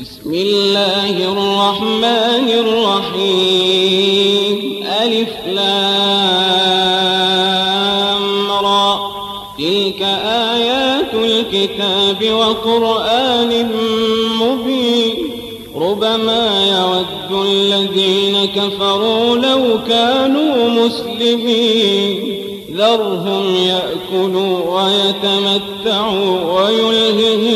بسم الله الرحمن الرحيم. ألف لام را. تلك آيات الكتاب وقرآن مبين. ربما يود الذين كفروا لو كانوا مسلمين. ذرهم يأكلوا ويتمتعوا ويلههم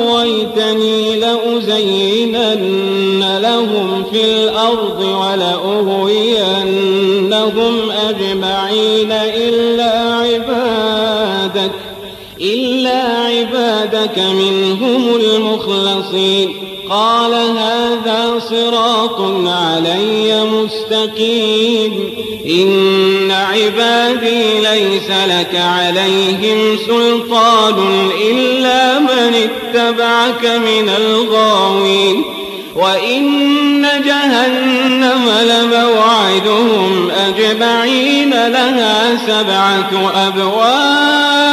أغويتني لأزينن لهم في الأرض ولأغوينهم أجمعين إلا عبادك إلا عبادك منهم المخلصين. قال هذا صراط علي مستقيم. إن عبادي ليس لك عليهم سلطان إلا اتبعك من الغاوين وإن جهنم لموعدهم أجمعين لها سبعة أبواب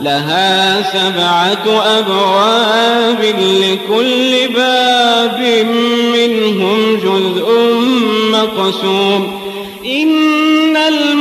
لها سبعة أبواب لكل باب منهم جزء مقسوم إن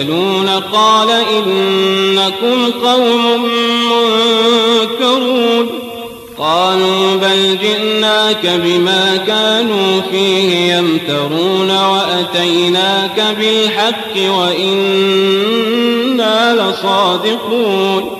المرسلون قال إنكم قوم منكرون قالوا بل جئناك بما كانوا فيه يمترون وأتيناك بالحق وإنا لصادقون